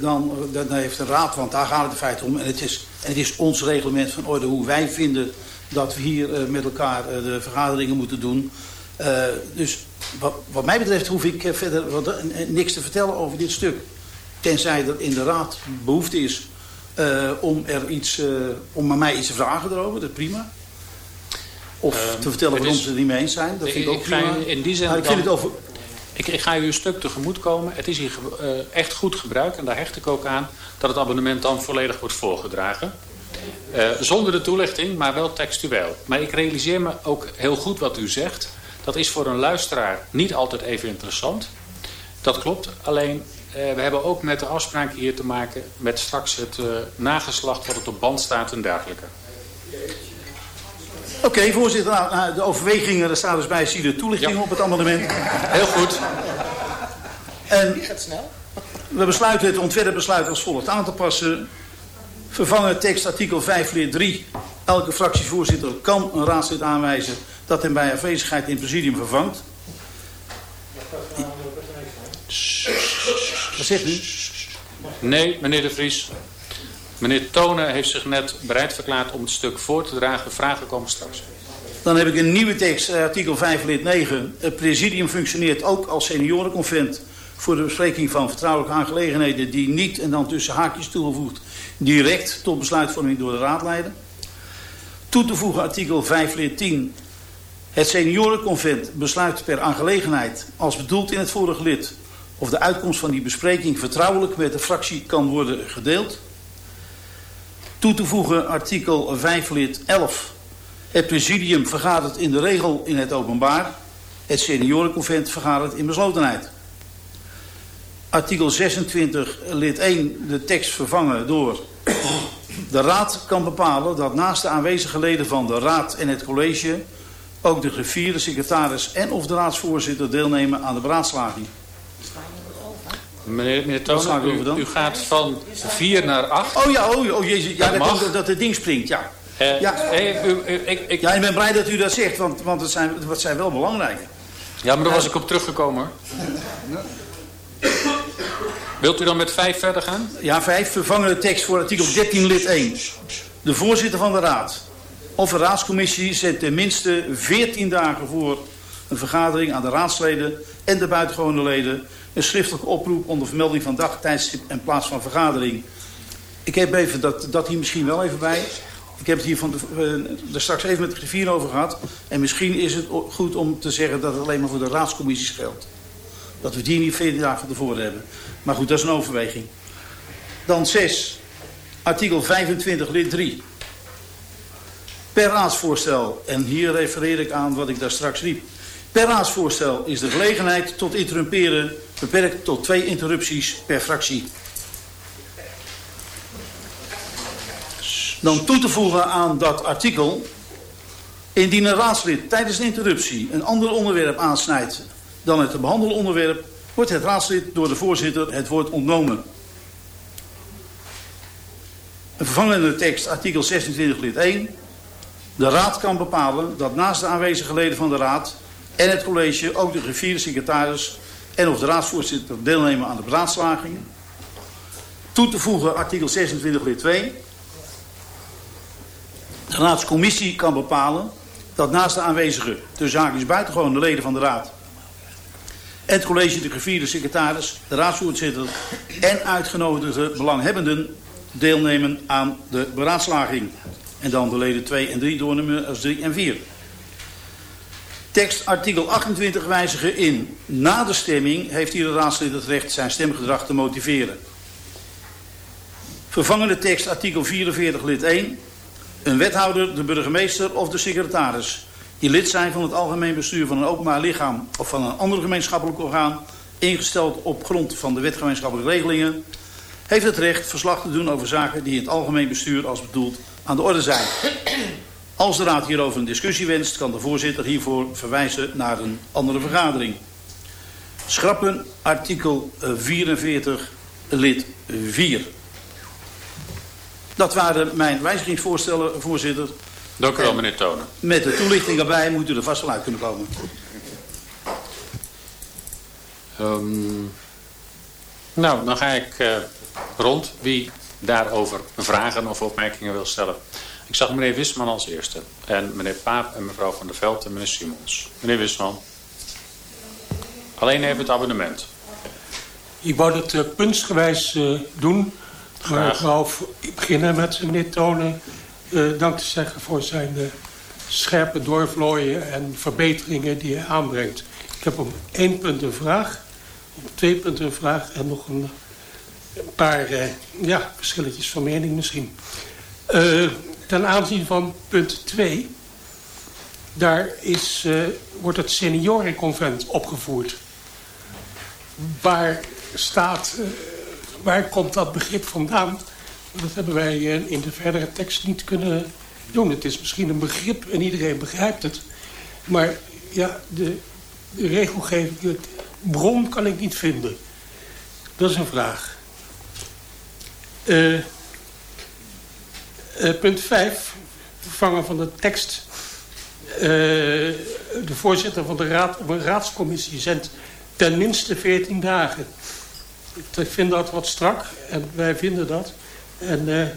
dan, dan heeft de raad, want daar gaat het in feite om. En het is, en het is ons reglement van orde hoe wij vinden dat we hier met elkaar de vergaderingen moeten doen. dus wat, wat mij betreft hoef ik verder wat, niks te vertellen over dit stuk. Tenzij er in de raad behoefte is uh, om, er iets, uh, om aan mij iets te vragen erover, dat is prima. Of uh, te vertellen waarom is, ze het niet mee eens zijn, dat vind ik ook prima. In die zin maar ik, vind het over... ik, ik ga u een stuk tegemoet komen. Het is hier echt goed gebruik en daar hecht ik ook aan dat het abonnement dan volledig wordt voorgedragen. zonder de toelichting, maar wel textueel. Maar ik realiseer me ook heel goed wat u zegt. Dat is voor een luisteraar niet altijd even interessant. Dat klopt, alleen we hebben ook met de afspraken hier te maken met straks het uh, nageslacht wat het op band staat en dergelijke. Oké, okay, voorzitter. Nou, de overwegingen, er staat dus bij, zie de toelichting ja. op het amendement. Heel goed. En Die gaat snel. we besluiten het ontwerpbesluit als volgt aan te passen. Vervangen tekst artikel 5 leer 3. Elke fractievoorzitter kan een raadslid aanwijzen dat hem bij afwezigheid in het presidium vervangt. Wat zegt u? Nee, meneer De Vries. Meneer Tonen heeft zich net bereid verklaard om het stuk voor te dragen. Vragen komen straks. Dan heb ik een nieuwe tekst, artikel 5 lid 9. Het presidium functioneert ook als seniorenconvent voor de bespreking van vertrouwelijke aangelegenheden die niet, en dan tussen haakjes toegevoegd, direct tot besluitvorming door de raad leiden. Toe te voegen artikel 5 lid 10. Het seniorenconvent besluit per aangelegenheid, als bedoeld in het vorige lid, of de uitkomst van die bespreking vertrouwelijk met de fractie kan worden gedeeld. Toe te voegen artikel 5 lid 11. Het presidium vergadert in de regel in het openbaar. Het seniorenconvent vergadert in beslotenheid. Artikel 26 lid 1 de tekst vervangen door... <clears throat> De raad kan bepalen dat naast de aanwezige leden van de raad en het college... ook de griffier, de secretaris en of de raadsvoorzitter deelnemen aan de beraadslaging. Meneer, meneer Tonen, u, u gaat van 4 naar 8. Oh ja, oh, oh jezus, ja, Dat dat, het ding springt, ja. Ja. u- u- ik, ik, ja, ik ben blij dat u dat zegt, want, want het, zijn, het zijn wel belangrijk. ja, maar daar was ik op teruggekomen. Wilt u dan met 5 verder gaan? Ja, 5. Vervangen de tekst voor artikel 13 lid 1. De voorzitter van de raad of een raadscommissie zet tenminste 14 dagen voor een vergadering aan de raadsleden en de buitengewone leden een schriftelijke oproep onder vermelding van dag, tijdstip en plaats van vergadering. Ik heb even dat, dat hier misschien wel even bij. Ik heb het hier van de, eh, straks even met de griffier over gehad. En misschien is het goed om te zeggen dat het alleen maar voor de raadscommissies geldt. Dat we die niet 14 dagen tevoren hebben. Maar goed, dat is een overweging. Dan 6. Artikel 25 lid 3. Per raadsvoorstel, en hier refereer ik aan wat ik daar straks riep. Per raadsvoorstel is de gelegenheid tot interrumperen beperkt tot twee interrupties per fractie. Dan toe te voegen aan dat artikel. Indien een raadslid tijdens een interruptie een ander onderwerp aansnijdt dan het te behandelen onderwerp, wordt het raadslid door de voorzitter het woord ontnomen. Een vervangende tekst, artikel 26 lid 1. De raad kan bepalen dat naast de aanwezige leden van de raad en het college ook de griffier, secretaris en of de raadsvoorzitter deelnemen aan de beraadslagingen. Toe te voegen artikel 26 lid 2. De raadscommissie kan bepalen dat naast de aanwezige, de zaakjes de leden van de raad het college, de griffier, de secretaris, de raadsvoorzitter en uitgenodigde belanghebbenden deelnemen aan de beraadslaging. En dan de leden 2 en 3 doornemen als 3 en 4. Tekst artikel 28 wijzigen in. Na de stemming heeft ieder raadslid het recht zijn stemgedrag te motiveren. Vervangende tekst artikel 44 lid 1. Een wethouder, de burgemeester of de secretaris die lid zijn van het algemeen bestuur van een openbaar lichaam of van een ander gemeenschappelijk orgaan, ingesteld op grond van de wet gemeenschappelijke regelingen, heeft het recht verslag te doen over zaken die in het algemeen bestuur als bedoeld aan de orde zijn. Als de raad hierover een discussie wenst, kan de voorzitter hiervoor verwijzen naar een andere vergadering. Schrappen artikel eh, 44 lid 4. Dat waren mijn wijzigingsvoorstellen, voorzitter. Dank u wel, En meneer Tonen. Met de toelichting erbij moet u er vast wel uit kunnen komen. Ehm, nou, dan ga ik eh, rond wie daarover vragen of opmerkingen wil stellen. Ik zag meneer Wisman als eerste. En meneer Paap en mevrouw Van der Veld en meneer Simons. Meneer Wisman. Alleen even het abonnement. Ik wou dat uh, puntsgewijs uh, doen. Maar ik beginnen met meneer Tonen uh, dank te zeggen voor zijn scherpe doorvlooien en verbeteringen die hij aanbrengt. Ik heb op één punt een vraag, op twee punten een vraag en nog een, een paar ja, verschilletjes van mening misschien. Ten aanzien van punt 2, daar is, wordt het seniorenconvent opgevoerd. Waar staat, waar komt dat begrip vandaan? Dat hebben wij in de verdere tekst niet kunnen doen. Het is misschien een begrip en iedereen begrijpt het. Maar ja, de, de regelgeving, de bron kan ik niet vinden. Dat is een vraag. Uh, uh, punt 5. Vervangen van de tekst. Uh, de voorzitter van de raad een raadscommissie zendt ten minste 14 dagen. Ik vind dat wat strak en wij vinden dat. En uh,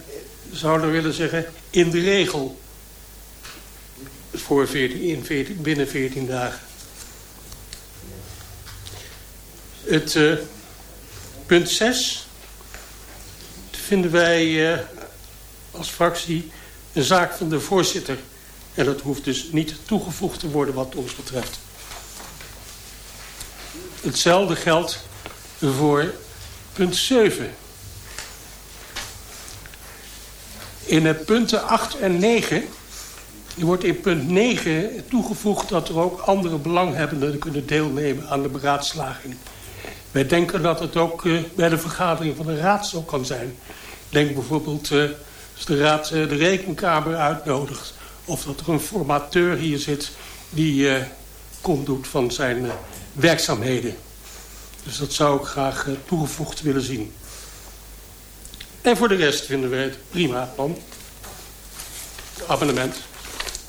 zouden willen zeggen, in de regel voor 14, in 14, binnen 14 dagen. Het punt 6 vinden wij als fractie een zaak van de voorzitter. En dat hoeft dus niet toegevoegd te worden wat ons betreft. Hetzelfde geldt voor punt 7. In punten 8 en 9 Er wordt in punt 9 toegevoegd dat er ook andere belanghebbenden kunnen deelnemen aan de beraadslaging. Wij denken dat het ook uh, bij de vergadering van de raad zo kan zijn. Denk bijvoorbeeld uh, als de raad uh, de rekenkamer uitnodigt... of dat er een formateur hier zit die komt doet van zijn werkzaamheden. Dus dat zou ik graag toegevoegd willen zien. En voor de rest vinden we het prima plan. Abonnement.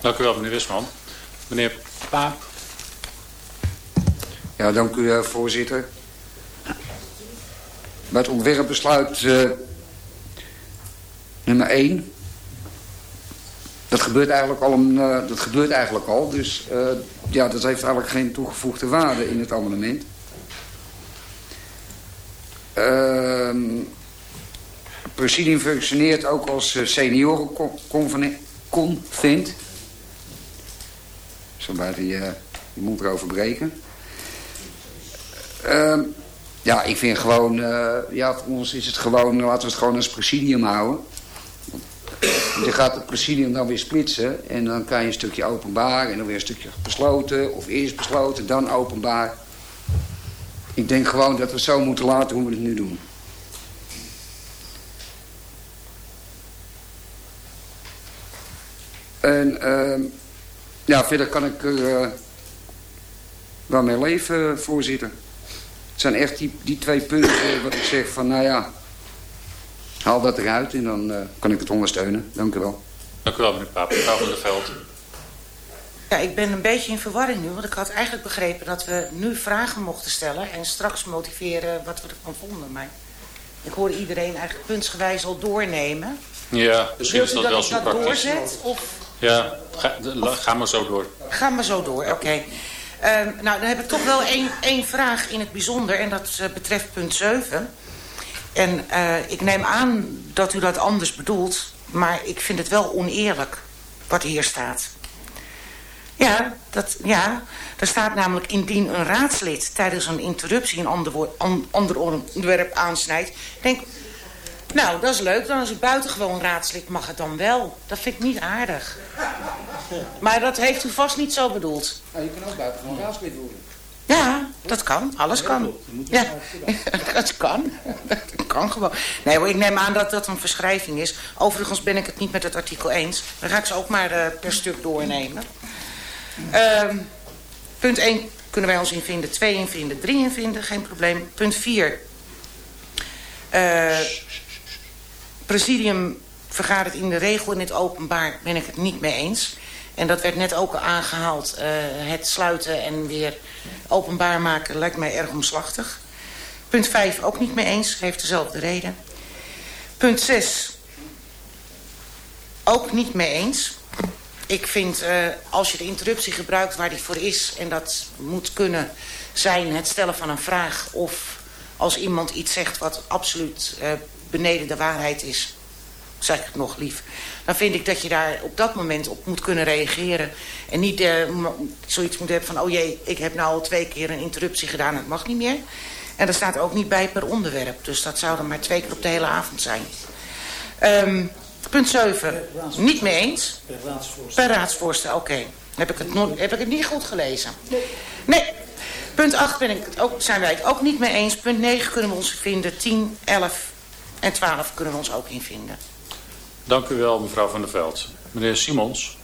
Dank u wel, meneer Wisman. Meneer Paap. Ja, dank u, voorzitter. Het ontwerpbesluit uh, nummer 1. Dat gebeurt eigenlijk al, uh, dat gebeurt eigenlijk al dus uh, ja, dat heeft eigenlijk geen toegevoegde waarde in het amendement. Ehm, het presidium functioneert ook als seniorenconvent. Zo buiten je, je mond erover breken. Uh, ja, ik vind gewoon, ja, voor ons is het gewoon, laten we het gewoon als presidium houden. Je gaat het presidium dan weer splitsen en dan kan je een stukje openbaar en dan weer een stukje besloten. Of eerst besloten, dan openbaar. Ik denk gewoon dat we zo moeten laten hoe we het nu doen. En uh, ja, verder kan ik er uh, wel mee leven, voorzitter. Het zijn echt die, die twee punten wat ik zeg van, nou ja, haal dat eruit en dan uh, kan ik het ondersteunen. Dank u wel. Dank u wel, meneer Paap. Mevrouw van der Veld. Ja, ik ben een beetje in verwarring nu, want ik had eigenlijk begrepen dat we nu vragen mochten stellen en straks motiveren wat we ervan vonden. Maar ik hoor iedereen eigenlijk puntsgewijs al doornemen. Ja, misschien is dat, dat wel zo praktisch. doorzet? Of... Ja, ga, ga, maar zo door. Ga maar zo door, oké. Okay. Um, nou, dan heb ik toch wel één, één vraag in het bijzonder. En dat uh, betreft punt 7. En uh, ik neem aan dat u dat anders bedoelt. Maar ik vind het wel oneerlijk wat hier staat. Ja, dat, ja, er staat namelijk indien een raadslid tijdens een interruptie een ander onderwerp aansnijdt. Denk, nou, dat is leuk. Dan is het buitengewoon raadslid mag het dan wel. Dat vind ik niet aardig. Maar dat heeft u vast niet zo bedoeld. Nou, je kan ook buitengewoon raadslid worden. Ja, dat kan. Alles kan. Ja, <laughs> dat kan. Dat kan gewoon. Nee hoor, ik neem aan dat dat een verschrijving is. Overigens ben ik het niet met het artikel eens. Dan ga ik ze ook maar uh, per stuk doornemen. Uh, punt 1 kunnen wij ons in vinden. 2 in vinden. 3 in vinden. Geen probleem. Punt 4. Uh, presidium vergadert in de regel in het openbaar. Ben ik het niet mee eens. En dat werd net ook aangehaald. Uh, het sluiten en weer openbaar maken lijkt mij erg omslachtig. Punt 5 ook niet mee eens. Heeft dezelfde reden. Punt 6 ook niet mee eens. Ik vind, uh, als je de interruptie gebruikt waar die voor is... en dat moet kunnen zijn het stellen van een vraag... of als iemand iets zegt wat absoluut uh, beneden de waarheid is... zeg ik het nog lief... dan vind ik dat je daar op dat moment op moet kunnen reageren. En niet uh, zoiets moet hebben van... oh jee, ik heb nou al twee keer een interruptie gedaan... en het mag niet meer. En dat staat ook niet bij per onderwerp. Dus dat zou er maar twee keer op de hele avond zijn. Um, Punt 7. Niet mee eens. Per raadsvoorstel. Per raadsvoorstel, oké. Okay. Heb, ik het heb ik het niet goed gelezen? Nee. Nee. Punt 8 ben ik het ook, zijn wij het ook niet mee eens. Punt 9 kunnen we ons vinden. 10, 11 en 12 kunnen we ons ook in vinden. Dank u wel, mevrouw Van der Veld. Meneer Simons.